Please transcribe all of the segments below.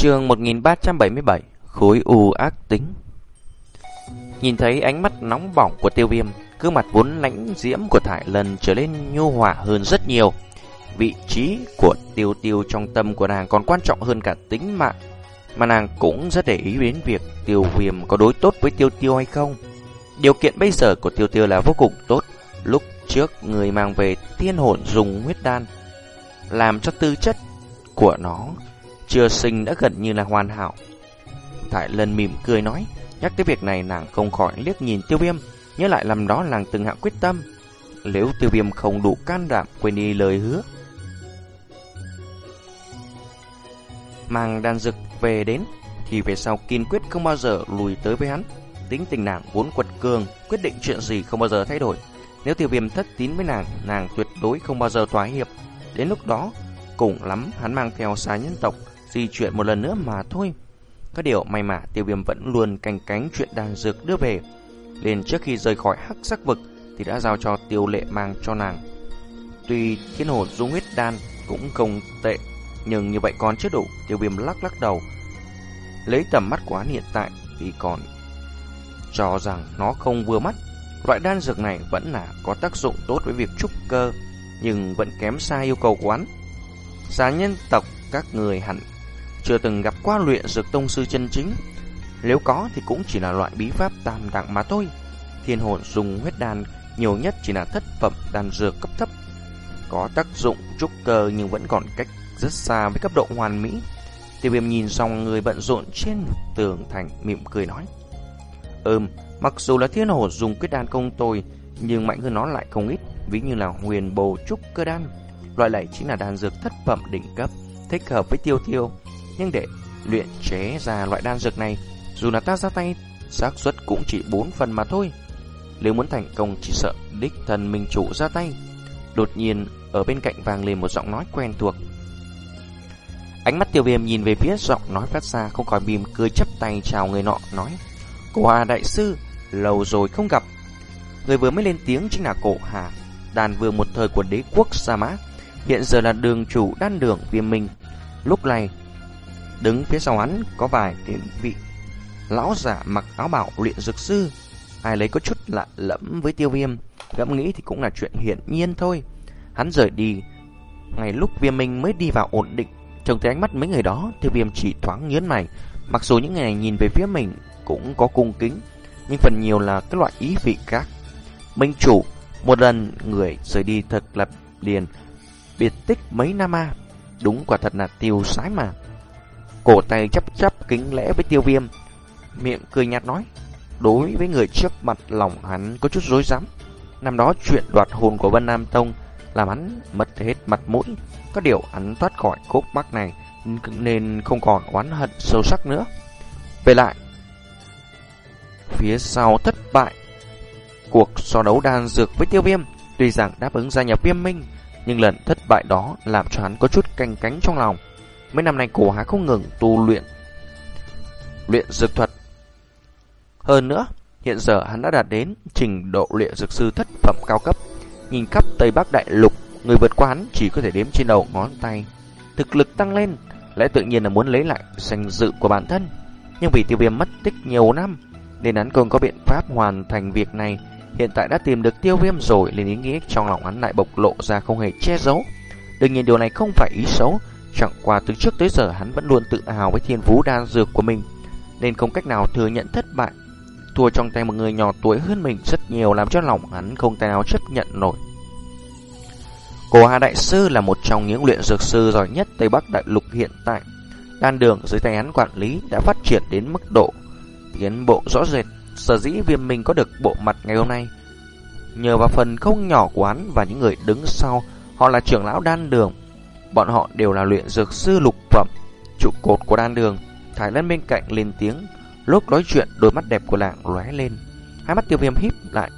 Chương 1377 Khối u ác tính. Nhìn thấy ánh mắt nóng bỏng của tiêu viêm, Cứ mặt vốn lãnh diễm của Thải Lần trở lên nhu hòa hơn rất nhiều. Vị trí của tiêu tiêu trong tâm của nàng còn quan trọng hơn cả tính mạng, Mà nàng cũng rất để ý đến việc tiêu viêm có đối tốt với tiêu tiêu hay không. Điều kiện bây giờ của tiêu tiêu là vô cùng tốt. Lúc trước người mang về tiên hồn dùng huyết đan, Làm cho tư chất của nó chưa sinh đã gần như là hoàn hảo. Thải lần mỉm cười nói, nhắc tới việc này nàng không khỏi liếc nhìn tiêu viêm, nhớ lại làm đó nàng từng hạ quyết tâm. Nếu tiêu viêm không đủ can đảm quên đi lời hứa. Mang đàn dực về đến, thì về sau kiên quyết không bao giờ lùi tới với hắn. Tính tình nàng vốn quật cường, quyết định chuyện gì không bao giờ thay đổi. Nếu tiêu viêm thất tín với nàng, nàng tuyệt đối không bao giờ thỏa hiệp. Đến lúc đó, cùng lắm hắn mang theo xá nhân tộc di chuyển một lần nữa mà thôi. Có điều may mà tiêu viêm vẫn luôn canh cánh chuyện đàn dược đưa về. Liền trước khi rời khỏi hắc sắc vực thì đã giao cho tiêu lệ mang cho nàng. Tuy thiên hồ dung huyết đan cũng không tệ, nhưng như vậy còn chưa đủ, tiêu viêm lắc lắc đầu. Lấy tầm mắt của hắn hiện tại thì còn cho rằng nó không vừa mắt. Loại đan dược này vẫn là có tác dụng tốt với việc trúc cơ, nhưng vẫn kém xa yêu cầu của hắn. Giá nhân tộc các người hẳn chưa từng gặp qua luyện dược tông sư chân chính. Nếu có thì cũng chỉ là loại bí pháp tam đẳng mà thôi. Thiên hồn dùng huyết đan nhiều nhất chỉ là thất phẩm đan dược cấp thấp. Có tác dụng trúc cơ nhưng vẫn còn cách rất xa với cấp độ hoàn mỹ. Tiêu viêm nhìn xong người bận rộn trên tường thành mỉm cười nói. Ừm, mặc dù là thiên hồn dùng quyết đan công tôi, nhưng mạnh hơn nó lại không ít, ví như là huyền bồ trúc cơ đan. Loại này chính là đan dược thất phẩm đỉnh cấp, thích hợp với tiêu tiêu. Nhưng để luyện chế ra loại đan dược này, dù là ta ra tay, xác suất cũng chỉ 4 phần mà thôi. Nếu muốn thành công chỉ sợ đích thần minh chủ ra tay. Đột nhiên, ở bên cạnh vang lên một giọng nói quen thuộc. Ánh mắt tiêu viêm nhìn về phía giọng nói phát ra không khỏi mỉm cười chấp tay chào người nọ nói Cổ Hà Đại Sư, lâu rồi không gặp Người vừa mới lên tiếng chính là Cổ Hà Đàn vương một thời của đế quốc Sa Mã Hiện giờ là đường chủ đan đường viêm minh Lúc này Đứng phía sau hắn có vài tiền vị Lão giả mặc áo bảo luyện dược sư. Ai lấy có chút lạ lẫm với tiêu viêm Gẫm nghĩ thì cũng là chuyện hiển nhiên thôi. Hắn rời đi Ngày lúc viêm minh mới đi vào ổn định. Trông thấy ánh mắt mấy người đó, Tiêu viêm chỉ thoáng nhớn mày. Mặc dù những người này nhìn về phía mình Cũng có cung kính, Nhưng phần nhiều là cái loại ý vị khác. Minh chủ, Một lần người rời đi thật là liền Biệt tích mấy năm a Đúng quả thật là tiêu sái mà. Cổ tay chấp chấp kính lễ với tiêu viêm. Miệng cười nhạt nói, Đối với người trước mặt lòng hắn có chút rối rắm. Năm đó chuyện đoạt hồn của Vân Nam Tông Làm hắn mất hết mặt mũi. Có điều hắn thoát khỏi cốt mắc này Nên không còn oán hận sâu sắc nữa. Về lại, Phía sau thất bại, Cuộc so đấu đan dược với tiêu viêm, Tuy rằng đáp ứng gia nhập viêm minh, Nhưng lần thất bại đó làm cho hắn có chút canh cánh trong lòng. Mấy năm nay cổ hà không ngừng tu luyện Luyện dược thuật. Hơn nữa, Hiện giờ hắn đã đạt đến trình độ luyện dược sư thất phẩm cao cấp. Nhìn khắp Tây Bắc Đại Lục, Người vượt qua hắn chỉ có thể đếm trên đầu ngón tay. Thực lực tăng lên, Lẽ tự nhiên là muốn lấy lại danh dự của bản thân. Nhưng vì tiêu viêm mất tích nhiều năm, Nên hắn không có biện pháp hoàn thành việc này. Hiện tại đã tìm được tiêu viêm rồi, Nên ý nghĩa trong lòng hắn lại bộc lộ ra không hề che giấu. Đương nhiên điều này không phải ý xấu Chẳng qua từ trước tới giờ hắn vẫn luôn tự hào với thiên phú đan dược của mình, Nên không cách nào thừa nhận thất bại. Thua trong tay một người nhỏ tuổi hơn mình rất nhiều Làm cho lòng hắn không thể nào chấp nhận nổi. Cổ Hà Đại Sư là một trong những luyện dược sư giỏi nhất Tây Bắc Đại Lục hiện tại. Đan đường dưới tay hắn quản lý đã phát triển đến mức độ tiến bộ rõ rệt, Sở dĩ viêm mình có được bộ mặt ngày hôm nay. Nhờ vào phần không nhỏ của hắn và những người đứng sau, Họ là trưởng lão đan đường. Bọn họ đều là luyện dược sư lục phẩm, Trụ cột của đan đường. Thái lân bên cạnh lên tiếng, Lúc nói chuyện, đôi mắt đẹp của lạng lóe lên. Hai mắt tiêu viêm híp lại.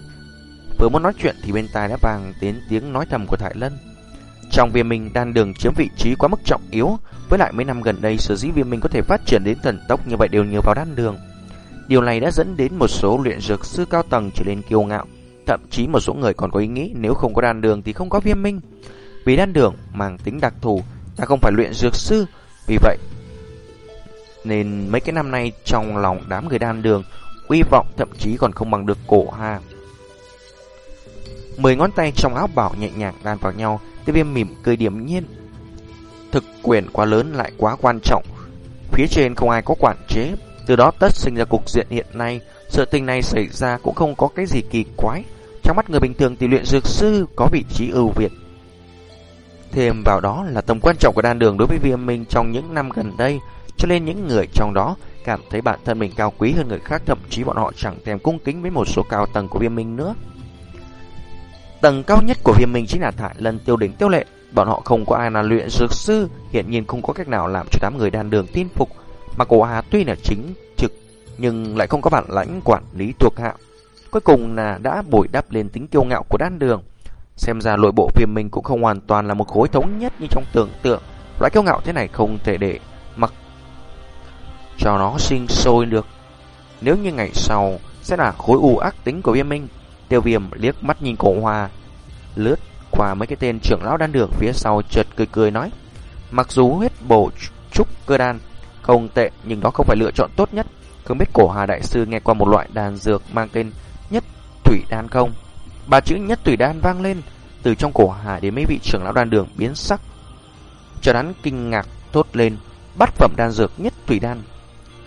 Vừa muốn nói chuyện thì bên tai đã vàng đến tiếng nói thầm của Thái Lân Trong viêm minh, đan đường chiếm vị trí quá mức trọng yếu. Với lại mấy năm gần đây, sở dĩ viêm minh có thể phát triển đến thần tốc như vậy đều nhờ vào đan đường. Điều này đã dẫn đến một số luyện dược sư cao tầng trở nên kiêu ngạo. Thậm chí một số người còn có ý nghĩ nếu không có đan đường thì không có viêm minh. Vì đan đường mang tính đặc thù Ta không phải luyện dược sư Vì vậy Nên mấy cái năm nay trong lòng đám người đan đường, uy vọng thậm chí còn không bằng được cổ hà. Mười ngón tay trong áo bảo nhẹ nhàng đan vào nhau, tiêu viêm mỉm cười điểm nhiên. Thực quyền quá lớn lại quá quan trọng. Phía trên không ai có quản chế, từ đó tất sinh ra cục diện hiện nay. Sự tình này xảy ra cũng không có cái gì kỳ quái. Trong mắt người bình thường thì luyện dược sư có vị trí ưu việt. Thêm vào đó là tầm quan trọng của đan đường đối với viêm minh trong những năm gần đây, cho nên những người trong đó cảm thấy bản thân mình cao quý hơn người khác, thậm chí bọn họ chẳng thèm cung kính với một số cao tầng của viêm minh nữa. Tầng cao nhất của viêm minh chính là Thải Lân Tiêu Đỉnh Tiêu Lệ, bọn họ không có ai là luyện dược sư, hiện nhiên không có cách nào làm cho đám người đan đường tin phục, mà cổ Hà tuy là chính trực nhưng lại không có bản lãnh quản lý thuộc hạ. Cuối cùng là đã bồi đắp lên tính kiêu ngạo của đan đường. Xem ra nội bộ viêm minh cũng không hoàn toàn là một khối thống nhất như trong tưởng tượng. Loại kiêu ngạo thế này không thể để mặc cho nó sinh sôi được. Nếu như ngày sau sẽ là khối u ác tính của viêm minh, tiêu viêm liếc mắt nhìn cổ hoa, lướt qua mấy cái tên trưởng lão đan đường phía sau chợt cười cười nói. Mặc dù huyết bổ trúc cơ đan không tệ nhưng đó không phải lựa chọn tốt nhất. Không biết cổ hà đại sư nghe qua một loại đan dược mang tên nhất thủy đan không? Ba chữ nhất tùy đan vang lên từ trong cổ hà đến mấy vị trưởng lão đan đường biến sắc. Cho hắn kinh ngạc thốt lên, bắt phẩm đan dược nhất tùy đan.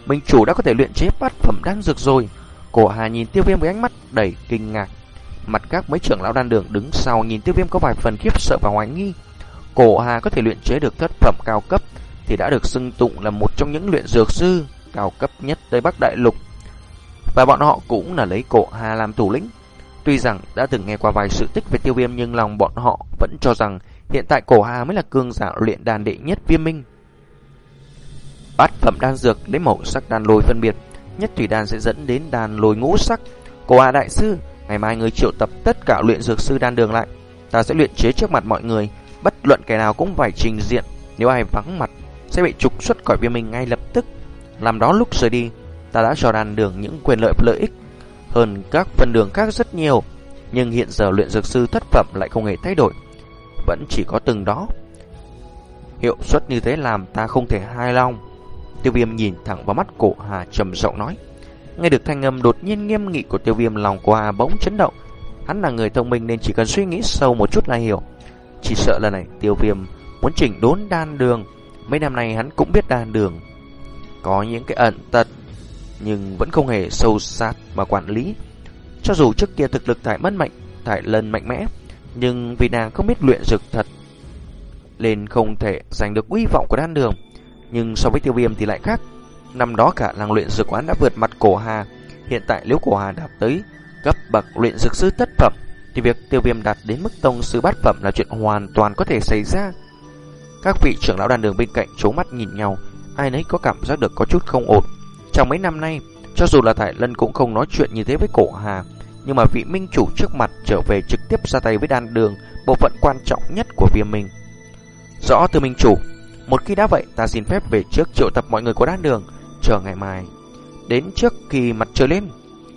Minh chủ đã có thể luyện chế bát phẩm đan dược rồi. Cổ Hà nhìn Tiêu Viêm với ánh mắt đầy kinh ngạc. Mặt các mấy trưởng lão đan đường đứng sau nhìn Tiêu Viêm có vài phần khiếp sợ và hoài nghi. Cổ Hà có thể luyện chế được thất phẩm cao cấp thì đã được xưng tụng là một trong những luyện dược sư cao cấp nhất Tây Bắc Đại Lục. Và bọn họ cũng là lấy Cổ Hà làm thủ lĩnh. Tuy rằng đã từng nghe qua vài sự tích về Tiêu Viêm nhưng lòng bọn họ vẫn cho rằng hiện tại Cổ Hà mới là cương giả luyện đan đệ nhất Viêm Minh. Bát phẩm đan dược lấy màu sắc đan lôi phân biệt, nhất thủy đan sẽ dẫn đến đan lôi ngũ sắc. Cổ hà đại sư, ngày mai người triệu tập tất cả luyện dược sư đan đường lại, ta sẽ luyện chế trước mặt mọi người, bất luận kẻ nào cũng phải trình diện, nếu ai vắng mặt sẽ bị trục xuất khỏi viêm minh ngay lập tức. Làm đó lúc rời đi, ta đã cho đan đường những quyền lợi lợi ích hơn các phần đường khác rất nhiều, nhưng hiện giờ luyện dược sư thất phẩm lại không hề thay đổi, vẫn chỉ có từng đó. Hiệu suất như thế làm ta không thể hài lòng. Tiêu viêm nhìn thẳng vào mắt cổ Hà trầm giọng nói. Nghe được thanh âm đột nhiên nghiêm nghị của tiêu viêm lòng qua bỗng chấn động. Hắn là người thông minh nên chỉ cần suy nghĩ sâu một chút là hiểu. Chỉ sợ lần này tiêu viêm muốn chỉnh đốn đan đường. Mấy năm nay hắn cũng biết đan đường. Có những cái ẩn tật nhưng vẫn không hề sâu sát mà quản lý. Cho dù trước kia thực lực thải mất mạnh, thải lần mạnh mẽ, nhưng vì nàng không biết luyện dược thật, nên không thể giành được uy vọng của đan đường. Nhưng so với tiêu viêm thì lại khác Năm đó cả làng luyện dược quán đã vượt mặt cổ hà Hiện tại nếu cổ hà đạt tới cấp bậc luyện dược sư tất phẩm Thì việc tiêu viêm đạt đến mức tông sư bát phẩm là chuyện hoàn toàn có thể xảy ra Các vị trưởng lão đàn đường bên cạnh trố mắt nhìn nhau Ai nấy có cảm giác được có chút không ổn trong mấy năm nay Cho dù là Thải Lân cũng không nói chuyện như thế với cổ hà Nhưng mà vị minh chủ trước mặt trở về trực tiếp ra tay với đan đường Bộ phận quan trọng nhất của viêm minh Rõ từ minh chủ một khi đã vậy, ta xin phép về trước triệu tập mọi người của đan đường, chờ ngày mai. Đến trước khi mặt trời lên,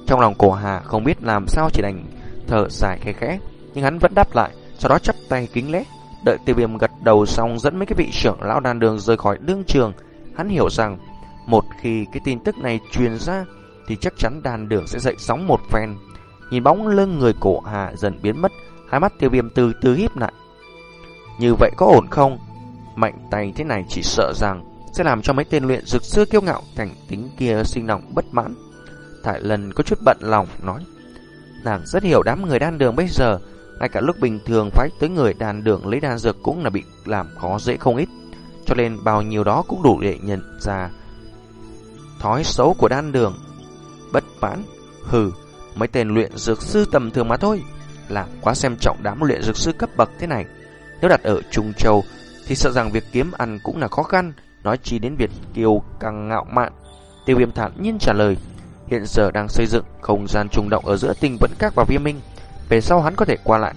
trong lòng cổ hà không biết làm sao chỉ đành thở dài khẽ khẽ, nhưng hắn vẫn đáp lại, sau đó chắp tay kính lễ. Đợi tiêu viêm gật đầu xong dẫn mấy cái vị trưởng lão đan đường rời khỏi đương trường, hắn hiểu rằng một khi cái tin tức này truyền ra thì chắc chắn đan đường sẽ dậy sóng một phen. Nhìn bóng lưng người cổ hạ dần biến mất, hai mắt tiêu viêm từ từ híp lại. Như vậy có ổn không? Mạnh tay thế này chỉ sợ rằng sẽ làm cho mấy tên luyện dược sư kiêu ngạo cảnh tính kia sinh lòng bất mãn. Thải lần có chút bận lòng nói. Nàng rất hiểu đám người đan đường bây giờ, ngay cả lúc bình thường phái tới người đan đường lấy đan dược cũng là bị làm khó dễ không ít. Cho nên bao nhiêu đó cũng đủ để nhận ra thói xấu của đan đường. Bất mãn, hừ, mấy tên luyện dược sư tầm thường mà thôi. Làm quá xem trọng đám luyện dược sư cấp bậc thế này. Nếu đặt ở Trung Châu thì sợ rằng việc kiếm ăn cũng là khó khăn, nói chi đến việc kiều càng ngạo mạn. Tiêu viêm thản nhiên trả lời, hiện giờ đang xây dựng không gian trùng động ở giữa tình vẫn các và viêm minh, về sau hắn có thể qua lại.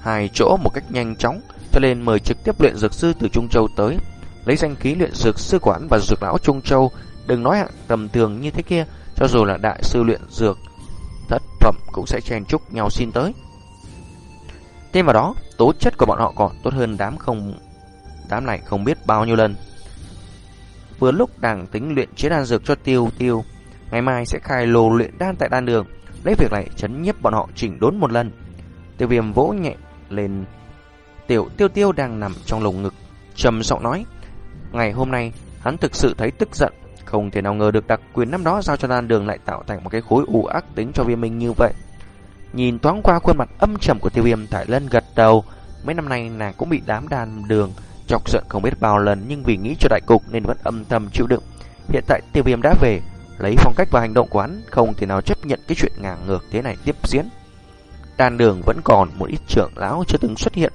Hai chỗ một cách nhanh chóng, cho nên mời trực tiếp luyện dược sư từ Trung Châu tới, lấy danh khí luyện dược sư quán và dược lão Trung Châu, đừng nói hạng tầm thường như thế kia, cho dù là đại sư luyện dược, thất phẩm cũng sẽ chen chúc nhau xin tới. Thêm vào đó, tố chất của bọn họ còn tốt hơn đám không đám này không biết bao nhiêu lần. vừa lúc đang tính luyện chế đan dược cho tiêu tiêu. Ngày mai sẽ khai lô luyện đan tại đan đường, lấy việc này chấn nhiếp bọn họ chỉnh đốn một lần. Tiêu viêm vỗ nhẹ lên tiểu tiêu tiêu đang nằm trong lồng ngực, trầm giọng nói. Ngày hôm nay, hắn thực sự thấy tức giận, không thể nào ngờ được đặc quyền năm đó giao cho đan đường lại tạo thành một cái khối u ác tính cho viêm minh như vậy. Nhìn thoáng qua khuôn mặt âm trầm của tiêu viêm Thải Lân gật đầu, mấy năm nay nàng cũng bị đám đan đường chọc giận không biết bao lần nhưng vì nghĩ cho đại cục nên vẫn âm thầm chịu đựng. Hiện tại tiêu viêm đã về, lấy phong cách và hành động của hắn không thể nào chấp nhận cái chuyện ngang ngược thế này tiếp diễn. Đan đường vẫn còn một ít trưởng lão chưa từng xuất hiện,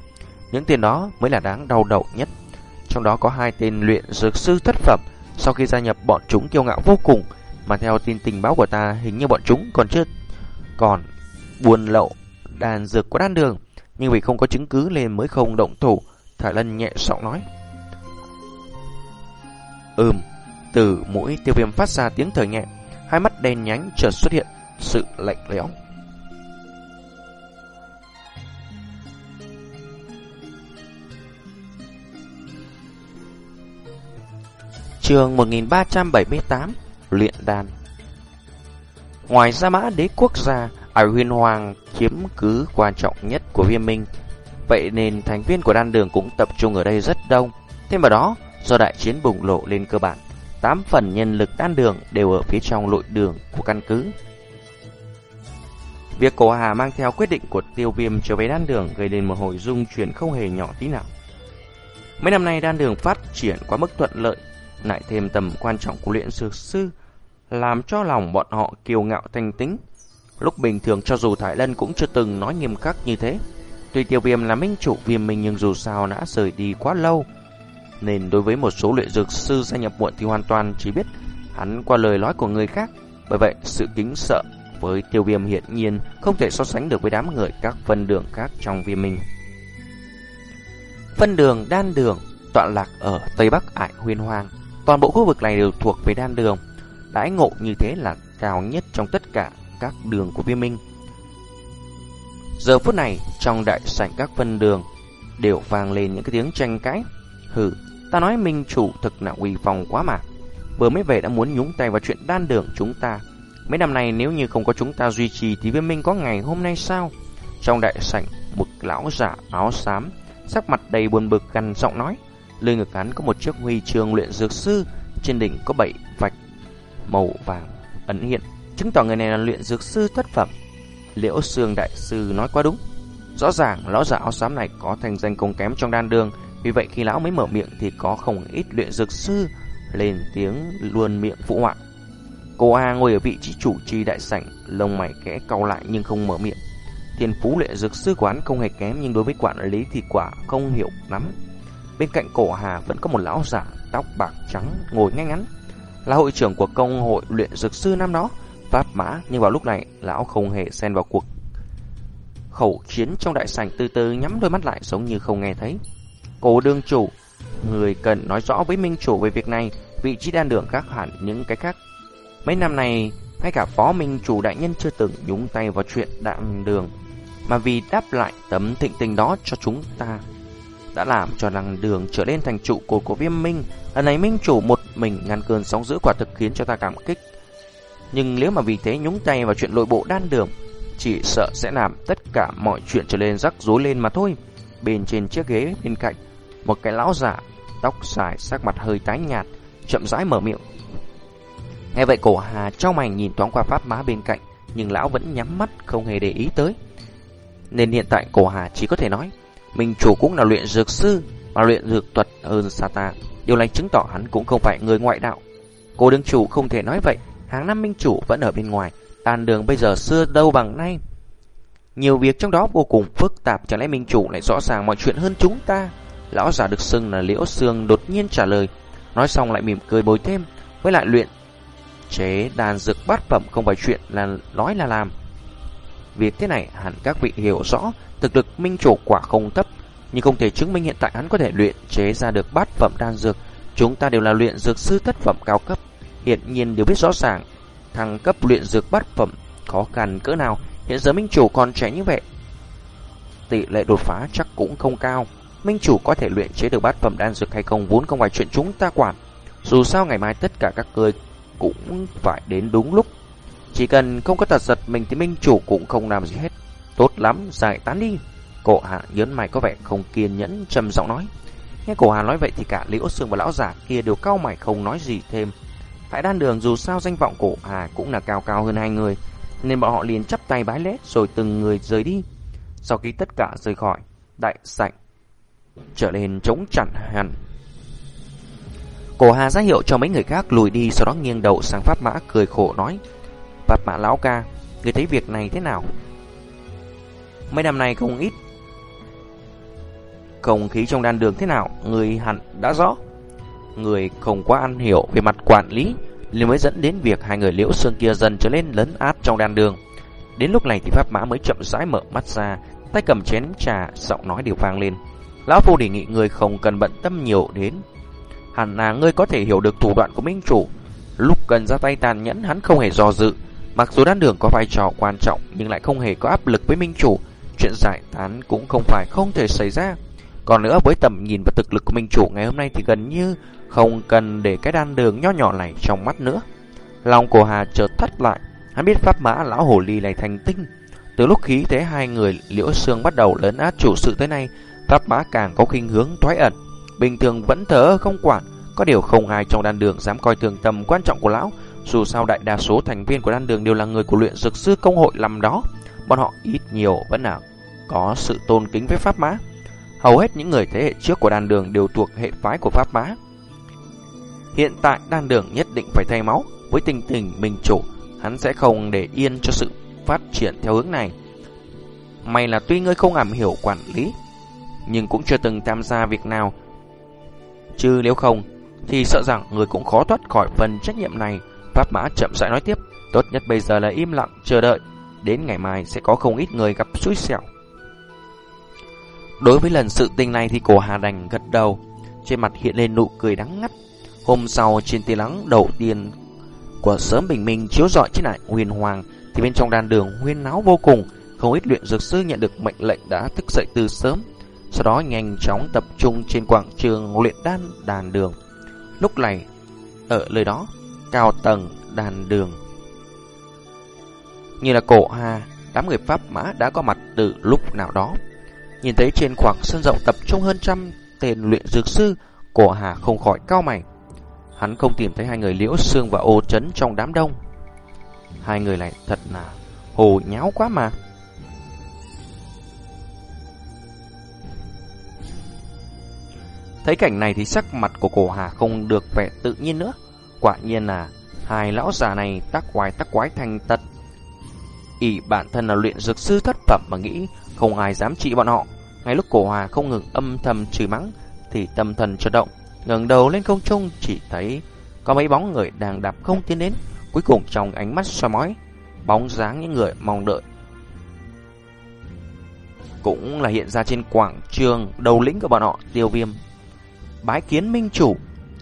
những tiền đó mới là đáng đau đầu nhất. Trong đó có hai tên luyện dược sư thất phẩm, sau khi gia nhập bọn chúng kiêu ngạo vô cùng, mà theo tin tình báo của ta hình như bọn chúng còn chưa còn buôn lậu đàn dược của đan đường, nhưng vì không có chứng cứ nên mới không động thủ. Thải Lân nhẹ giọng nói. Ừm, từ mũi tiêu viêm phát ra tiếng thở nhẹ, hai mắt đen nhánh chợt xuất hiện sự lạnh lẽo. Trường 1378 Luyện đan. Ngoài ra mã đế quốc gia Ải huyên hoàng chiếm cứ quan trọng nhất của viên minh. Vậy nên thành viên của đan đường cũng tập trung ở đây rất đông. Thêm vào đó, do đại chiến bùng lộ lên cơ bản 8 phần nhân lực đan đường đều ở phía trong nội đường của căn cứ. Việc cổ hà mang theo quyết định của tiêu viêm trở về đan đường gây nên một hồi dung chuyển không hề nhỏ tí nào. Mấy năm nay đan đường phát triển quá mức thuận lợi lại thêm tầm quan trọng của luyện dược sư, làm cho lòng bọn họ kiêu ngạo thanh tính. Lúc bình thường cho dù Thái Lân cũng chưa từng nói nghiêm khắc như thế. Tuy tiêu viêm là minh chủ viêm mình nhưng dù sao đã rời đi quá lâu. Nên đối với một số luyện dược sư gia nhập muộn thì hoàn toàn chỉ biết hắn qua lời nói của người khác. Bởi vậy sự kính sợ với tiêu viêm hiện nhiên không thể so sánh được với đám người các phân đường khác trong viêm minh. Phân đường, đan đường, tọa lạc ở Tây Bắc Ải Huyên Hoàng. Toàn bộ khu vực này đều thuộc về đan đường. Đãi ngộ như thế là cao nhất trong tất cả các đường của viên minh. Giờ phút này, trong đại sảnh các phân đường, đều vang lên những cái tiếng tranh cãi. Hừ, ta nói minh chủ thực là uy phong quá mà. Vừa mới về đã muốn nhúng tay vào chuyện đan đường chúng ta. Mấy năm nay nếu như không có chúng ta duy trì thì viên minh có ngày hôm nay sao? Trong đại sảnh, một lão giả áo xám, sắc mặt đầy buồn bực gần giọng nói. Lưng ngực hắn có một chiếc huy chương luyện dược sư, trên đỉnh có bảy vạch màu vàng ẩn hiện, chứng tỏ người này là luyện dược sư thất phẩm. Liễu Sương đại sư nói quá đúng. Rõ ràng lão giả áo xám này có thành danh công kém trong đan đường, vì vậy khi lão mới mở miệng thì có không ít luyện dược sư lên tiếng luôn miệng phụ họa. Cô A ngồi ở vị trí chủ trì đại sảnh, lông mày kẽ cau lại nhưng không mở miệng. Thiên phú luyện dược sư quán không hề kém nhưng đối với quản lý thì quả không hiểu lắm. Bên cạnh cổ Hà vẫn có một lão giả tóc bạc trắng ngồi ngay ngắn. Là hội trưởng của công hội luyện dược sư năm đó, pháp mã, nhưng vào lúc này lão không hề xen vào cuộc khẩu chiến trong đại sảnh từ từ nhắm đôi mắt lại giống như không nghe thấy. cố đương chủ, người cần nói rõ với minh chủ về việc này, vị trí đan đường khác hẳn những cái khác. Mấy năm này, ngay cả phó minh chủ đại nhân chưa từng nhúng tay vào chuyện đạm đường, mà vì đáp lại tấm thịnh tình đó cho chúng ta đã làm cho lăng đường trở lên thành trụ cột của viêm minh. Lần này minh chủ một mình ngăn cơn sóng dữ quả thực khiến cho ta cảm kích. Nhưng nếu mà vì thế nhúng tay vào chuyện nội bộ đan đường, chỉ sợ sẽ làm tất cả mọi chuyện trở nên rắc rối lên mà thôi. Bên trên chiếc ghế bên cạnh, một cái lão giả, tóc dài, sắc mặt hơi tái nhạt, chậm rãi mở miệng. Nghe vậy cổ hà trong mày nhìn thoáng qua pháp má bên cạnh, nhưng lão vẫn nhắm mắt không hề để ý tới. Nên hiện tại cổ hà chỉ có thể nói, Minh chủ cũng là luyện dược sư Mà luyện dược thuật hơn Sata Điều này chứng tỏ hắn cũng không phải người ngoại đạo. Cô đương chủ không thể nói vậy. Hàng năm Minh chủ vẫn ở bên ngoài. Tàn đường bây giờ xưa đâu bằng nay. Nhiều việc trong đó vô cùng phức tạp. Chẳng lẽ Minh chủ lại rõ ràng mọi chuyện hơn chúng ta? Lão giả được xưng là Liễu xương đột nhiên trả lời. Nói xong lại mỉm cười bồi thêm. Với lại luyện chế đàn dược bát phẩm không phải chuyện là nói là làm. Việc thế này hẳn các vị hiểu rõ Thực lực minh chủ quả không thấp, nhưng không thể chứng minh hiện tại hắn có thể luyện chế ra được bát phẩm đan dược. Chúng ta đều là luyện dược sư thất phẩm cao cấp, hiện nhiên đều biết rõ ràng thăng cấp luyện dược bát phẩm khó khăn cỡ nào. Hiện giờ minh chủ còn trẻ như vậy, tỷ lệ đột phá chắc cũng không cao. Minh chủ có thể luyện chế được bát phẩm đan dược hay không vốn không phải chuyện chúng ta quản. Dù sao ngày mai tất cả các người cũng phải đến đúng lúc. Chỉ cần không có tật giật mình thì minh chủ cũng không làm gì hết. Tốt lắm, giải tán đi. Cổ hạ nhớn mày có vẻ không kiên nhẫn, trầm giọng nói. Nghe cổ hà nói vậy thì cả liễu sương và lão giả kia đều cao mày không nói gì thêm. Tại đan đường dù sao danh vọng cổ hà cũng là cao cao hơn hai người, nên bọn họ liền chắp tay bái lễ rồi từng người rời đi. Sau khi tất cả rời khỏi, đại sảnh trở lên chống chặn hẳn. Cổ hà ra hiệu cho mấy người khác lùi đi sau đó nghiêng đầu sang Pháp Mã cười khổ nói Pháp Mã lão ca, người thấy việc này thế nào? Mấy năm nay không ít Không khí trong đan đường thế nào? Người hẳn đã rõ. Người không quá ăn hiểu về mặt quản lý liền mới dẫn đến việc hai người liễu xương kia dần trở lên lấn át trong đan đường. Đến lúc này thì Pháp Mã mới chậm rãi mở mắt ra Tay cầm chén trà Giọng nói đều vang lên. Lão Phu đề nghị người không cần bận tâm nhiều đến. Hẳn là ngươi có thể hiểu được thủ đoạn của Minh Chủ. Lúc cần ra tay tàn nhẫn hắn không hề do dự. Mặc dù đan đường có vai trò quan trọng, Nhưng lại không hề có áp lực với Minh Chủ. Chuyện giải tán cũng không phải không thể xảy ra. Còn nữa, với tầm nhìn và thực lực của Minh Chủ, ngày hôm nay Thì gần như không cần để cái đan đường nho nhỏ này trong mắt nữa. Lòng của Hà chợt thắt lại. Hắn biết pháp mã lão hồ ly này thành tinh. Từ lúc khí thế hai người liễu xương bắt đầu lớn át chủ sự tới nay, Pháp mã càng có khinh hướng thoái ẩn. Bình thường vẫn thở không quản, Có điều không ai trong đan đường dám coi thường tầm quan trọng của lão. Dù sao đại đa số thành viên của đan đường đều là người của luyện dược sư công hội làm đó. Bọn họ ít nhiều vẫn là có sự tôn kính với Pháp Mã. Hầu hết những người thế hệ trước của đan đường đều thuộc hệ phái của Pháp Mã. Hiện tại đan đường nhất định phải thay máu. Với tình tình mình chủ, Hắn sẽ không để yên cho sự phát triển theo hướng này. May là tuy ngươi không ảm hiểu quản lý, Nhưng cũng chưa từng tham gia việc nào. Chứ nếu không, Thì sợ rằng người cũng khó thoát khỏi phần trách nhiệm này. Pháp mã chậm rãi nói tiếp, Tốt nhất bây giờ là im lặng, chờ đợi. Đến ngày mai sẽ có không ít người gặp xui xẻo. Đối với lần sự tình này thì cổ Hà đành gật đầu, Trên mặt hiện lên nụ cười đắng ngắt. Hôm sau trên tia nắng đầu tiên của sớm bình minh chiếu rọi trên lại huyền hoàng, thì bên trong đàn đường huyên náo vô cùng, không ít luyện dược sư nhận được mệnh lệnh đã thức dậy từ sớm, sau đó nhanh chóng tập trung trên quảng trường luyện đan đàn đường. Lúc này, ở nơi đó cao tầng, đàn đường. Như là cổ hà đám người pháp mã đã có mặt từ lúc nào đó. Nhìn thấy trên khoảng sân rộng tập trung hơn trăm tên luyện dược sư, cổ hà không khỏi cao mày. Hắn không tìm thấy hai người liễu xương và ô chấn trong đám đông. Hai người này thật là hồ nháo quá mà. Thấy cảnh này thì sắc mặt của cổ hà không được vẻ tự nhiên nữa. Quả nhiên là hai lão già này tác quái tác quái thành tật. Ỷ bản thân là luyện dược sư thất phẩm mà nghĩ không ai dám trị bọn họ. Ngay lúc cổ hòa không ngừng âm thầm chửi mắng Thì tâm thần chợt động ngẩng đầu lên không trung chỉ thấy có mấy bóng người đang đạp không tiến đến. Cuối cùng trong ánh mắt soi mói, bóng dáng những người mong đợi. Cũng là hiện ra trên quảng trường đầu lĩnh của bọn họ tiêu viêm. Bái kiến minh chủ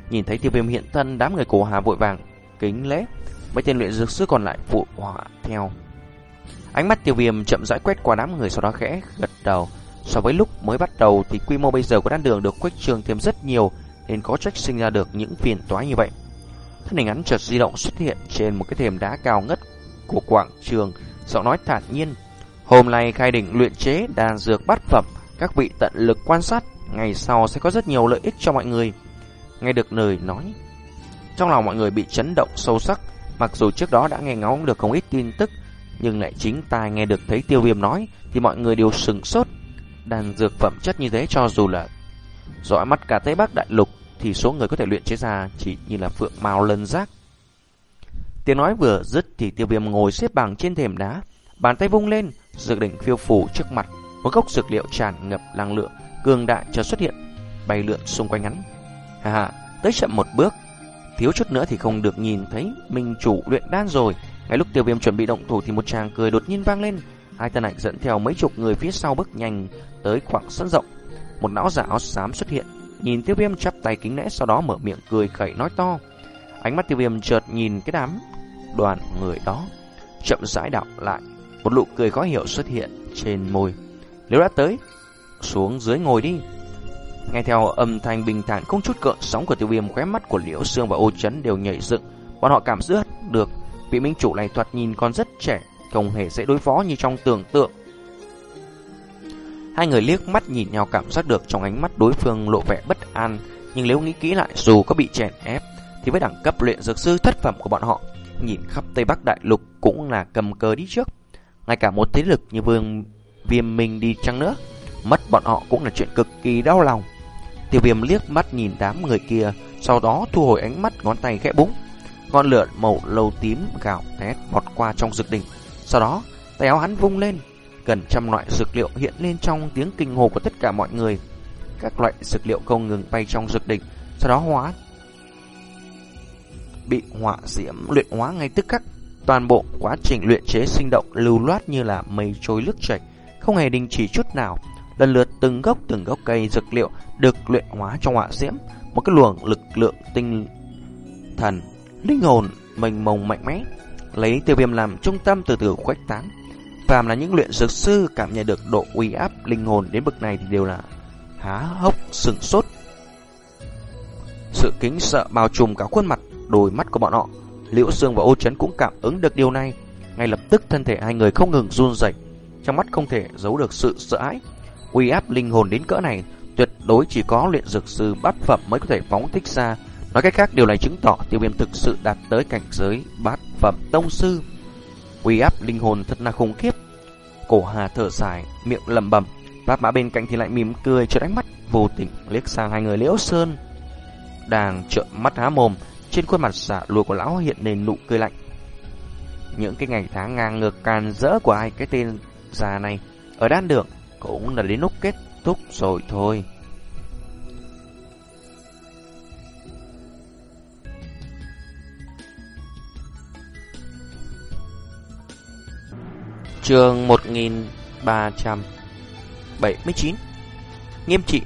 nhìn thấy tiêu viêm hiện thân đám người cổ hà vội vàng kính lễ mấy tên luyện dược sư còn lại phụ họa theo ánh mắt tiêu viêm chậm rãi quét qua đám người sau đó khẽ gật đầu so với lúc mới bắt đầu thì quy mô bây giờ của đan đường được khuếch trường thêm rất nhiều nên có trách sinh ra được những phiền toái như vậy. Thân hình hắn chợt di động xuất hiện trên một cái thềm đá cao ngất của quảng trường, giọng nói thản nhiên. Hôm nay khai đỉnh luyện chế đan dược bát phẩm, các vị tận lực quan sát, ngày sau sẽ có rất nhiều lợi ích cho mọi người. Nghe được lời nói, trong lòng mọi người bị chấn động sâu sắc, mặc dù trước đó đã nghe ngóng được không ít tin tức, nhưng lại chính tai nghe được thấy tiêu viêm nói thì mọi người đều sừng sốt. Đan dược phẩm chất như thế cho dù là dõi mắt cả Tây Bắc Đại Lục thì số người có thể luyện chế ra chỉ như là phượng mao lân giác. Tiếng nói vừa dứt thì tiêu viêm ngồi xếp bằng trên thềm đá, bàn tay vung lên, dược đỉnh phiêu phủ trước mặt, một gốc dược liệu tràn ngập năng lượng, cường đại chợt xuất hiện, bay lượn xung quanh hắn. Hà hà, tới chậm một bước, thiếu chút nữa thì không được nhìn thấy minh chủ luyện đan rồi. Ngay lúc tiêu viêm chuẩn bị động thủ thì một chàng cười đột nhiên vang lên, hai tên ảnh dẫn theo mấy chục người phía sau bước nhanh tới khoảng sân rộng một lão giả áo xám xuất hiện, nhìn tiêu viêm chắp tay kính lẽ sau đó mở miệng cười khẩy nói to. Ánh mắt tiêu viêm chợt nhìn cái đám đoàn người đó, chậm rãi đảo lại, một nụ cười khó hiểu xuất hiện trên môi. Nếu đã tới, xuống dưới ngồi đi. Nghe theo âm thanh bình thản không chút cợn sóng của tiêu viêm khóe mắt của Liễu Sương và Ô Chấn đều nhảy dựng. Bọn họ cảm giác được vị minh chủ này thoạt nhìn còn rất trẻ, không hề dễ đối phó như trong tưởng tượng. Hai người liếc mắt nhìn nhau cảm giác được trong ánh mắt đối phương lộ vẻ bất an, nhưng nếu nghĩ kỹ lại dù có bị chèn ép thì với đẳng cấp luyện dược sư thất phẩm của bọn họ, nhìn khắp Tây Bắc Đại Lục cũng là cầm cờ đi trước. Ngay cả một thế lực như vương viêm minh đi chăng nữa, mất bọn họ cũng là chuyện cực kỳ đau lòng. Tiêu viêm liếc mắt nhìn đám người kia, sau đó thu hồi ánh mắt ngón tay khẽ búng. Ngọn lửa màu lâu tím gạo thét bọt qua trong dược đỉnh. Sau đó, tay áo hắn vung lên, gần trăm loại dược liệu hiện lên trong tiếng kinh hồ của tất cả mọi người. Các loại dược liệu không ngừng bay trong dược đỉnh, sau đó hóa bị họa diễm luyện hóa ngay tức khắc. Toàn bộ quá trình luyện chế sinh động lưu loát như là mây trôi nước chảy, không hề đình chỉ chút nào. Lần lượt từng gốc từng gốc cây dược liệu được luyện hóa trong họa diễm, một cái luồng lực lượng tinh thần, linh hồn mênh mông mạnh mẽ, lấy tiêu viêm làm trung tâm từ từ khuếch tán. Phàm là những luyện dược sư cảm nhận được độ uy áp linh hồn đến bậc này thì đều là há hốc sừng sốt. Sự kính sợ bao trùm cả khuôn mặt, đôi mắt của bọn họ. Liễu Sương và Ô Chấn cũng cảm ứng được điều này. Ngay lập tức thân thể hai người không ngừng run rẩy, trong mắt không thể giấu được sự sợ hãi. Uy áp linh hồn đến cỡ này, tuyệt đối chỉ có luyện dược sư bát phẩm mới có thể phóng thích ra. Nói cách khác, điều này chứng tỏ tiêu viêm thực sự đạt tới cảnh giới bát phẩm tông sư. Uy áp linh hồn thật là khủng khiếp. Cổ Hà thở dài, miệng lẩm bẩm, Bát mã bên cạnh thì lại mỉm cười trợn ánh mắt vô tình liếc sang hai người Liễu Sơn đang trợn mắt há mồm, trên khuôn mặt xạ lùa của lão hiện lên nụ cười lạnh. Những cái ngày tháng ngang ngược càn rỡ của hai cái tên già này ở đan đường cũng là đến lúc kết thúc rồi thôi. Trường 1379 Nghiêm trị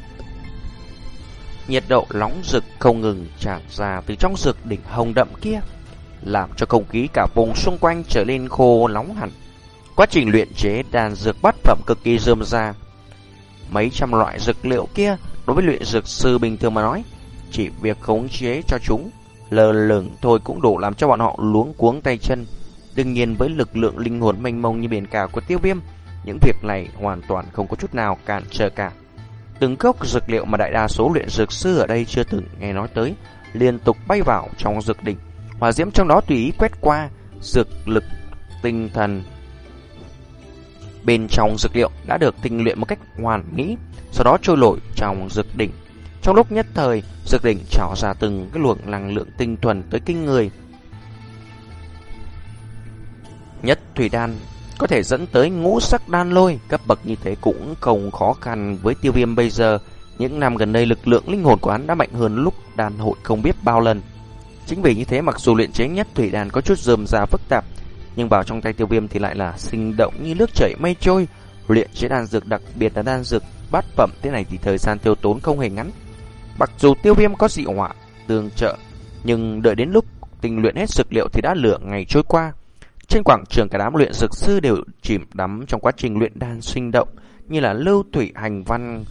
Nhiệt độ nóng rực không ngừng tràn ra từ trong rực đỉnh hồng đậm kia, làm cho không khí cả vùng xung quanh trở nên khô nóng hẳn. Quá trình luyện chế đàn dược bát phẩm cực kỳ rườm ra. Mấy trăm loại dược liệu kia đối với luyện dược sư bình thường mà nói, chỉ việc khống chế cho chúng lờ lửng thôi cũng đủ làm cho bọn họ luống cuống tay chân. Đương nhiên với lực lượng linh hồn mênh mông như biển cả của tiêu viêm, những việc này hoàn toàn không có chút nào cản trở cả. Từng gốc dược liệu mà đại đa số luyện dược sư ở đây chưa từng nghe nói tới, liên tục bay vào trong dược đỉnh. Hỏa diễm trong đó tùy ý quét qua, dược lực tinh thần bên trong dược liệu đã được tinh luyện một cách hoàn mỹ, sau đó trôi nổi trong dược đỉnh. Trong lúc nhất thời, dược đỉnh trào ra từng cái luồng năng lượng tinh thuần tới kinh người. Nhất thủy đan có thể dẫn tới ngũ sắc đan lôi, cấp bậc như thế cũng không khó khăn với tiêu viêm bây giờ. Những năm gần đây lực lượng linh hồn của hắn đã mạnh hơn lúc đàn hội không biết bao lần. Chính vì như thế mặc dù luyện chế nhất thủy đàn có chút dườm già phức tạp, nhưng vào trong tay tiêu viêm thì lại là sinh động như nước chảy mây trôi. Luyện chế đan dược đặc biệt là đan dược bát phẩm thế này thì thời gian tiêu tốn không hề ngắn. Mặc dù tiêu viêm có dị hỏa tương trợ, nhưng đợi đến lúc tình luyện hết dược liệu thì đã lửa ngày trôi qua. Trên quảng trường cả đám luyện dược sư đều chìm đắm trong quá trình luyện đan sinh động như là lưu thủy hành văn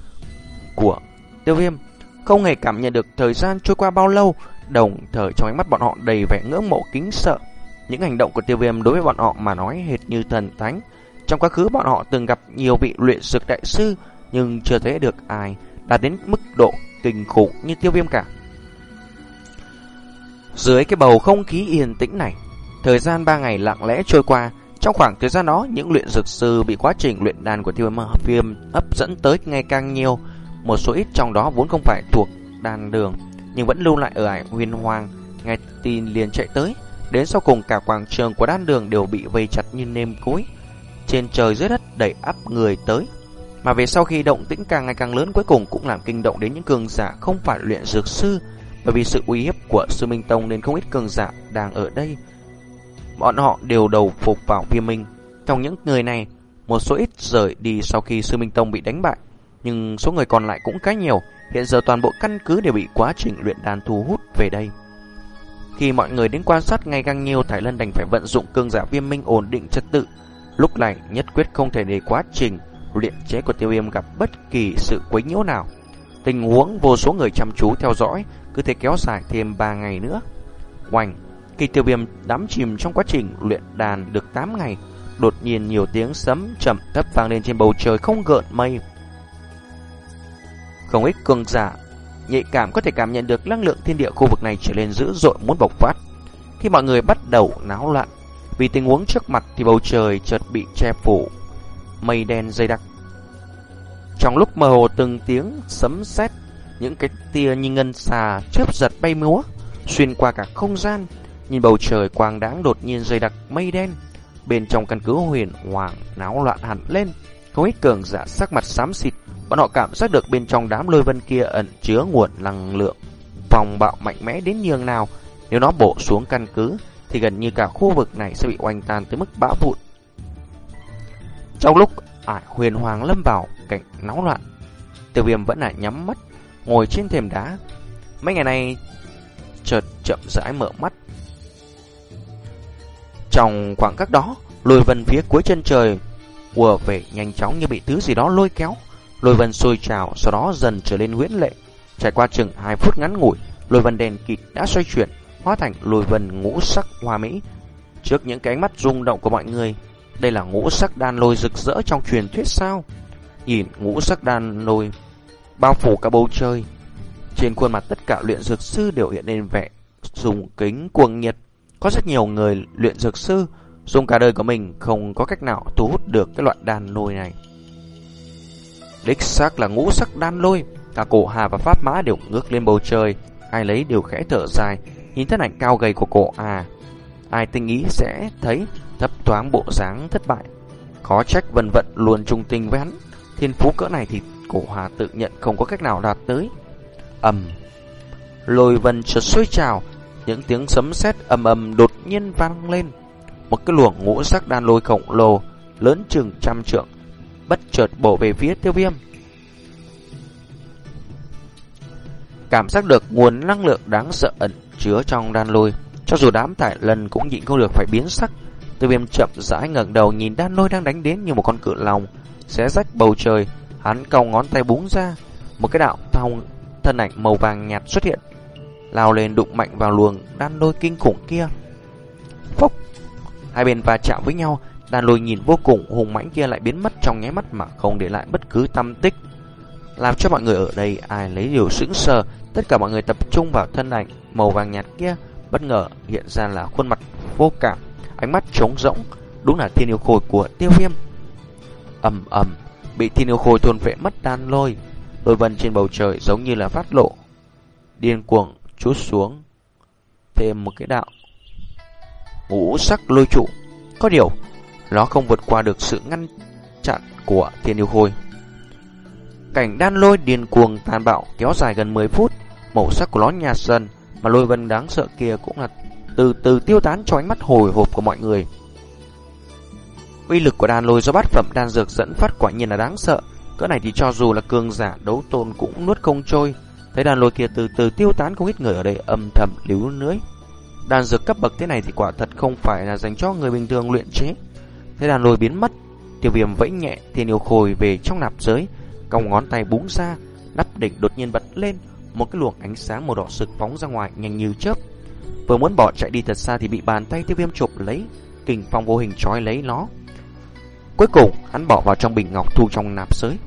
của tiêu viêm. Không hề cảm nhận được thời gian trôi qua bao lâu, đồng thời trong ánh mắt bọn họ đầy vẻ ngưỡng mộ kính sợ. Những hành động của tiêu viêm đối với bọn họ mà nói hệt như thần thánh. Trong quá khứ bọn họ từng gặp nhiều vị luyện dược đại sư, nhưng chưa thấy được ai đạt đến mức độ kinh khủng như tiêu viêm cả. Dưới cái bầu không khí yên tĩnh này, Thời gian 3 ngày lặng lẽ trôi qua, trong khoảng thời gian đó, những luyện dược sư bị quá trình luyện đan của tiêu viêm hấp dẫn tới ngày càng nhiều. Một số ít trong đó vốn không phải thuộc đan đường, nhưng vẫn lưu lại ở ải huyền hoàng, nghe tin liền chạy tới. Đến sau cùng cả quảng trường của đan đường đều bị vây chặt như nêm cối. Trên trời dưới đất đẩy áp người tới. Mà về sau khi động tĩnh càng ngày càng lớn cuối cùng cũng làm kinh động đến những cường giả không phải luyện dược sư. Bởi vì sự uy hiếp của sư Minh Tông nên không ít cường giả đang ở đây bọn họ đều đầu phục vào viêm minh. Trong những người này, một số ít rời đi sau khi sư Minh Tông bị đánh bại, nhưng số người còn lại cũng khá nhiều. Hiện giờ toàn bộ căn cứ đều bị quá trình luyện đan thu hút về đây. Khi mọi người đến quan sát ngày càng nhiều, Thái Lân đành phải vận dụng cương giả viêm minh ổn định trật tự. Lúc này, nhất quyết không thể để quá trình luyện chế của tiêu viêm gặp bất kỳ sự quấy nhiễu nào. Tình huống vô số người chăm chú theo dõi cứ thể kéo dài thêm 3 ngày nữa. Oanh, khi tiêu viêm đắm chìm trong quá trình luyện đàn được 8 ngày, đột nhiên nhiều tiếng sấm chậm thấp vang lên trên bầu trời không gợn mây. Không ít cường giả nhạy cảm có thể cảm nhận được năng lượng thiên địa khu vực này trở lên dữ dội muốn bộc phát. Khi mọi người bắt đầu náo loạn, vì tình huống trước mặt thì bầu trời chợt bị che phủ, mây đen dày đặc. Trong lúc mơ hồ từng tiếng sấm sét, những cái tia như ngân xà chớp giật bay múa, xuyên qua cả không gian, nhìn bầu trời quang đáng đột nhiên dày đặc mây đen. Bên trong căn cứ huyền hoàng náo loạn hẳn lên, không ít cường giả sắc mặt xám xịt, bọn họ cảm giác được bên trong đám lôi vân kia ẩn chứa nguồn năng lượng phòng bạo mạnh mẽ đến nhường nào. Nếu nó bổ xuống căn cứ, thì gần như cả khu vực này sẽ bị oanh tan tới mức bão vụn. Trong lúc ải huyền hoàng lâm vào cảnh náo loạn, tiêu viêm vẫn lại nhắm mắt, ngồi trên thềm đá. Mấy ngày nay, chợt chậm rãi mở mắt. Trong khoảng cách đó, lôi vân phía cuối chân trời ùa về nhanh chóng như bị thứ gì đó lôi kéo. Lôi vân sôi trào, sau đó dần trở lên huyễn lệ. Trải qua chừng 2 phút ngắn ngủi, lôi vân đèn kịt đã xoay chuyển, hóa thành lôi vân ngũ sắc hoa mỹ. Trước những cái ánh mắt rung động của mọi người, đây là ngũ sắc đan lôi rực rỡ trong truyền thuyết sao? Nhìn ngũ sắc đan lôi bao phủ cả bầu trời. Trên khuôn mặt tất cả luyện dược sư đều hiện lên vẻ dùng kính cuồng nhiệt. Có rất nhiều người luyện dược sư dùng cả đời của mình không có cách nào thu hút được cái loại đan lôi này. Đích xác là ngũ sắc đan lôi, cả cổ hà và pháp mã đều ngước lên bầu trời, ai lấy đều khẽ thở dài, nhìn thân ảnh cao gầy của cổ hà. Ai tinh ý sẽ thấy thấp thoáng bộ dáng thất bại. Khó trách vân vận luôn trung tình với hắn, thiên phú cỡ này thì cổ hà tự nhận không có cách nào đạt tới. ầm, lôi vân chợt xuôi trào, những tiếng sấm sét ầm ầm đột nhiên vang lên. Một cái luồng ngũ sắc đan lôi khổng lồ lớn chừng trăm trượng bất chợt bổ về phía tiêu viêm. Cảm giác được nguồn năng lượng đáng sợ ẩn chứa trong đan lôi, cho dù đám tải lần cũng nhịn không được phải biến sắc. Tiêu viêm chậm rãi ngẩng đầu nhìn đan lôi đang đánh đến như một con cự lòng, xé rách bầu trời, hắn cau ngón tay búng ra, một cái đạo thong thân ảnh màu vàng nhạt xuất hiện, lao lên đụng mạnh vào luồng đan lôi kinh khủng kia. Phốc! Hai bên va chạm với nhau, Đàn lùi nhìn vô cùng hùng mãnh kia lại biến mất trong nháy mắt mà không để lại bất cứ tâm tích. Làm cho mọi người ở đây ai lấy điều sững sờ, tất cả mọi người tập trung vào thân ảnh màu vàng nhạt kia, bất ngờ hiện ra là khuôn mặt vô cảm, ánh mắt trống rỗng, đúng là thiên yêu khôi của tiêu viêm. ầm ầm, bị thiên yêu khôi thôn vệ mất đan lôi, đôi vân trên bầu trời giống như là phát lộ, điên cuồng chút xuống, thêm một cái đạo ngũ sắc lôi trụ. Có điều, nó không vượt qua được sự ngăn chặn của thiên yêu khôi. Cảnh đan lôi điên cuồng tàn bạo kéo dài gần 10 phút, màu sắc của nó nhạt dần, mà lôi vân đáng sợ kia cũng là từ từ tiêu tán cho ánh mắt hồi hộp của mọi người. Uy lực của đan lôi do bát phẩm đan dược dẫn phát quả nhiên là đáng sợ, cỡ này thì cho dù là cường giả đấu tôn cũng nuốt không trôi. Thấy đan lôi kia từ từ tiêu tán không ít người ở đây âm thầm líu lưới. Đan dược cấp bậc thế này thì quả thật không phải là dành cho người bình thường luyện chế. Thế đàn lôi biến mất, tiêu viêm vẫy nhẹ thiên yêu khôi về trong nạp giới, Còng ngón tay búng ra, nắp đỉnh đột nhiên bật lên, một cái luồng ánh sáng màu đỏ sực phóng ra ngoài nhanh như chớp. Vừa muốn bỏ chạy đi thật xa thì bị bàn tay tiêu viêm chụp lấy, kình phong vô hình trói lấy nó. Cuối cùng, hắn bỏ vào trong bình ngọc thu trong nạp giới.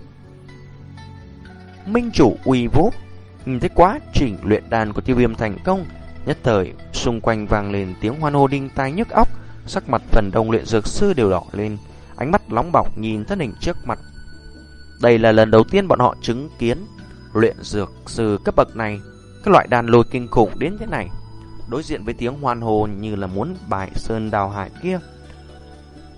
Minh chủ uy vũ, nhìn thấy quá trình luyện đàn của tiêu viêm thành công, nhất thời xung quanh vang lên tiếng hoan hô đinh tai nhức óc. Sắc mặt phần đông luyện dược sư đều đỏ lên, ánh mắt nóng bỏng nhìn thân hình trước mặt. Đây là lần đầu tiên bọn họ chứng kiến luyện dược sư cấp bậc này, cái loại đàn lôi kinh khủng đến thế này. Đối diện với tiếng hoan hồ như là muốn bài sơn đào hải kia.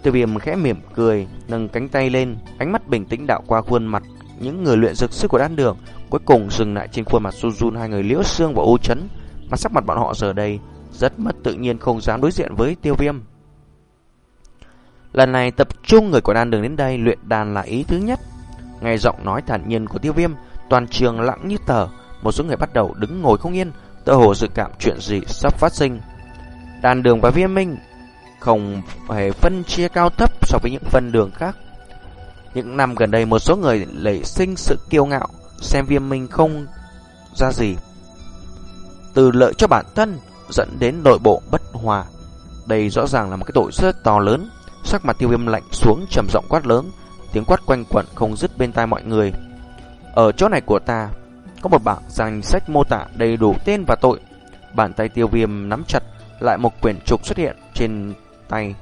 Tiêu viêm khẽ mỉm cười, nâng cánh tay lên, ánh mắt bình tĩnh đạo qua khuôn mặt những người luyện dược sư của đan đường, cuối cùng dừng lại trên khuôn mặt Sujun hai người liễu xương và ô chấn, mà sắc mặt bọn họ giờ đây rất mất tự nhiên không dám đối diện với tiêu viêm. Lần này tập trung người của đan đường đến đây luyện đàn là ý thứ nhất. Nghe giọng nói thản nhiên của tiêu viêm, toàn trường lặng như tờ, một số người bắt đầu đứng ngồi không yên, tơ hồ dự cảm chuyện gì sắp phát sinh. Đàn đường và viêm minh không phải phân chia cao thấp so với những phân đường khác. Những năm gần đây một số người lấy sinh sự kiêu ngạo, xem viêm minh không ra gì. Từ lợi cho bản thân dẫn đến nội bộ bất hòa. Đây rõ ràng là một cái tội rất to lớn. Sắc mặt tiêu viêm lạnh xuống trầm giọng quát lớn, tiếng quát quanh quẩn không dứt bên tai mọi người. Ở chỗ này của ta có một bảng danh sách mô tả đầy đủ tên và tội. Bàn tay tiêu viêm nắm chặt lại một quyển trục xuất hiện trên tay.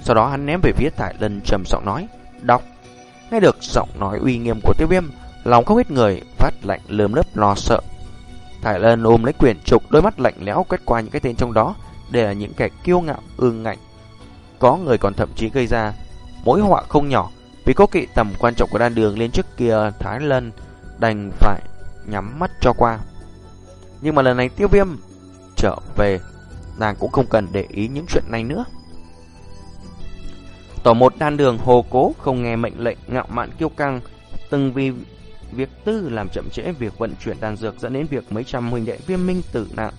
Sau đó hắn ném về phía Thải Lân trầm giọng nói, đọc. Nghe được giọng nói uy nghiêm của tiêu viêm, lòng không ít người phát lạnh lơm lớp lo sợ. Thải Lân ôm lấy quyển trục, đôi mắt lạnh lẽo quét qua những cái tên trong đó, đều là những kẻ kiêu ngạo, ương ngạnh. Có người còn thậm chí gây ra mỗi họa không nhỏ, vì có kỵ tầm quan trọng của đan đường lên trước kia Thái Lân đành phải nhắm mắt cho qua. Nhưng mà lần này tiêu viêm trở về, nàng cũng không cần để ý những chuyện này nữa. Tổ một đan đường hồ cố không nghe mệnh lệnh ngạo mạn kiêu căng, từng vì việc tư làm chậm trễ việc vận chuyển đan dược dẫn đến việc mấy trăm huynh đệ viêm minh tử nạn.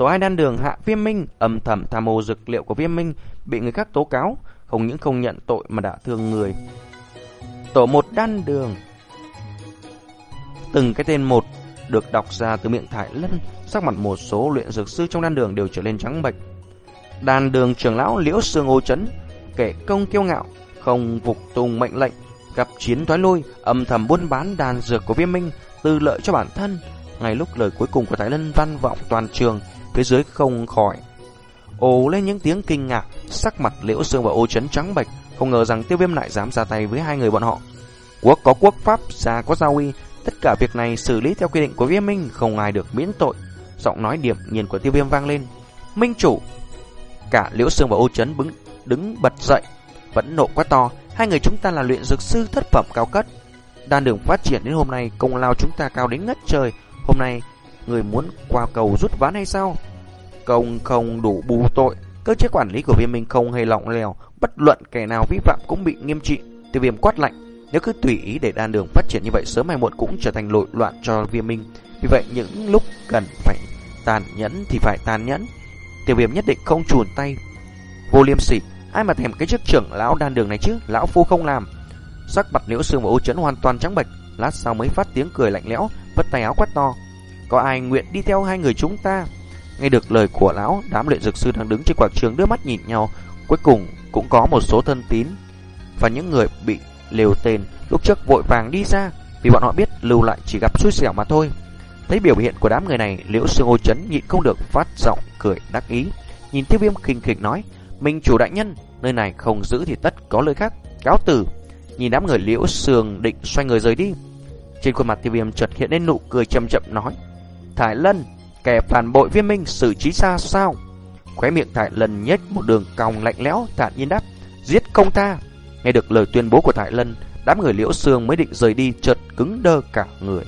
Tổ hai đan đường hạ viêm minh âm thầm tham mô dược liệu của viêm minh bị người khác tố cáo, không những không nhận tội mà đã thương người. Tổ một đan đường Từng cái tên một được đọc ra từ miệng Thải Lân, sắc mặt một số luyện dược sư trong đan đường đều trở lên trắng bệch. Đan đường trưởng lão Liễu Sương Ô Chấn, kẻ công kiêu ngạo, không phục tùng mệnh lệnh, gặp chiến thoái lui, âm thầm buôn bán đan dược của Viêm Minh, tư lợi cho bản thân. Ngay lúc lời cuối cùng của Thái Lân văn vọng toàn trường, phía dưới không khỏi. Ồ lên những tiếng kinh ngạc, sắc mặt Liễu Sương và Ô Chấn trắng bệch, không ngờ rằng Tiêu Viêm lại dám ra tay với hai người bọn họ. Quốc có quốc pháp, gia có gia uy, Tất cả việc này xử lý theo quy định của viêm minh Không ai được miễn tội. Giọng nói điểm nhiên của tiêu viêm vang lên. Minh chủ! Cả Liễu Sương và Ô Chấn bứng, đứng bật dậy Vẫn nộ quá to Hai người chúng ta là luyện dược sư thất phẩm cao cấp. Đan đường phát triển đến hôm nay Công lao chúng ta cao đến ngất trời. Hôm nay người muốn qua cầu rút ván hay sao Công không đủ bù tội Cơ chế quản lý của viêm minh không hề lỏng lèo Bất luận kẻ nào vi phạm cũng bị nghiêm trị Tiêu viêm quát lạnh nếu cứ tùy ý để đan đường phát triển như vậy sớm hay muộn cũng trở thành lội loạn cho viêm minh. Vì vậy những lúc cần phải tàn nhẫn thì phải tàn nhẫn. Tiểu viêm nhất định không chuồn tay. Vô liêm sỉ, ai mà thèm cái chức trưởng lão đan đường này chứ, lão phu không làm. Sắc mặt liễu xương và ô chấn hoàn toàn trắng bệch, lát sau mới phát tiếng cười lạnh lẽo, vất tay áo quát to. Có ai nguyện đi theo hai người chúng ta? Nghe được lời của lão, đám luyện dược sư đang đứng trên quảng trường đưa mắt nhìn nhau, cuối cùng cũng có một số thân tín và những người bị liều tên lúc trước vội vàng đi ra vì bọn họ biết lưu lại chỉ gặp xui xẻo mà thôi. Thấy biểu hiện của đám người này, Liễu Sương Ô Chấn nhịn không được phát giọng cười đắc ý. Nhìn Tiêu Viêm khinh khỉnh nói, "Minh chủ đại nhân, nơi này không giữ thì tất có lời khác, cáo từ." Nhìn đám người Liễu Sương định xoay người rời đi. Trên khuôn mặt Tiêu Viêm chợt hiện lên nụ cười chậm chậm nói, "Thải Lân, kẻ phản bội Viên Minh xử trí ra sao?" Khóe miệng Thải Lân nhếch một đường cong lạnh lẽo, thản nhiên đáp, "Giết công ta." Nghe được lời tuyên bố của Thái Lân, đám người liễu xương mới định rời đi chợt cứng đơ cả người.